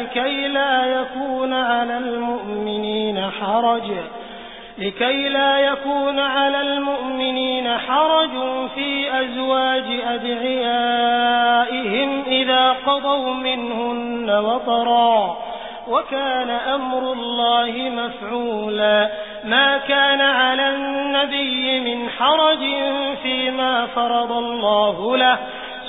لكي لا يكون على المؤمنين حرج. لكي لا يكون على المؤمنين حرج في أزواج أدعيائهم إذا قضوا منهن وطرا. وكان أمر الله مفعولا. ما كان على النبي من حرج فيما فرض الله له.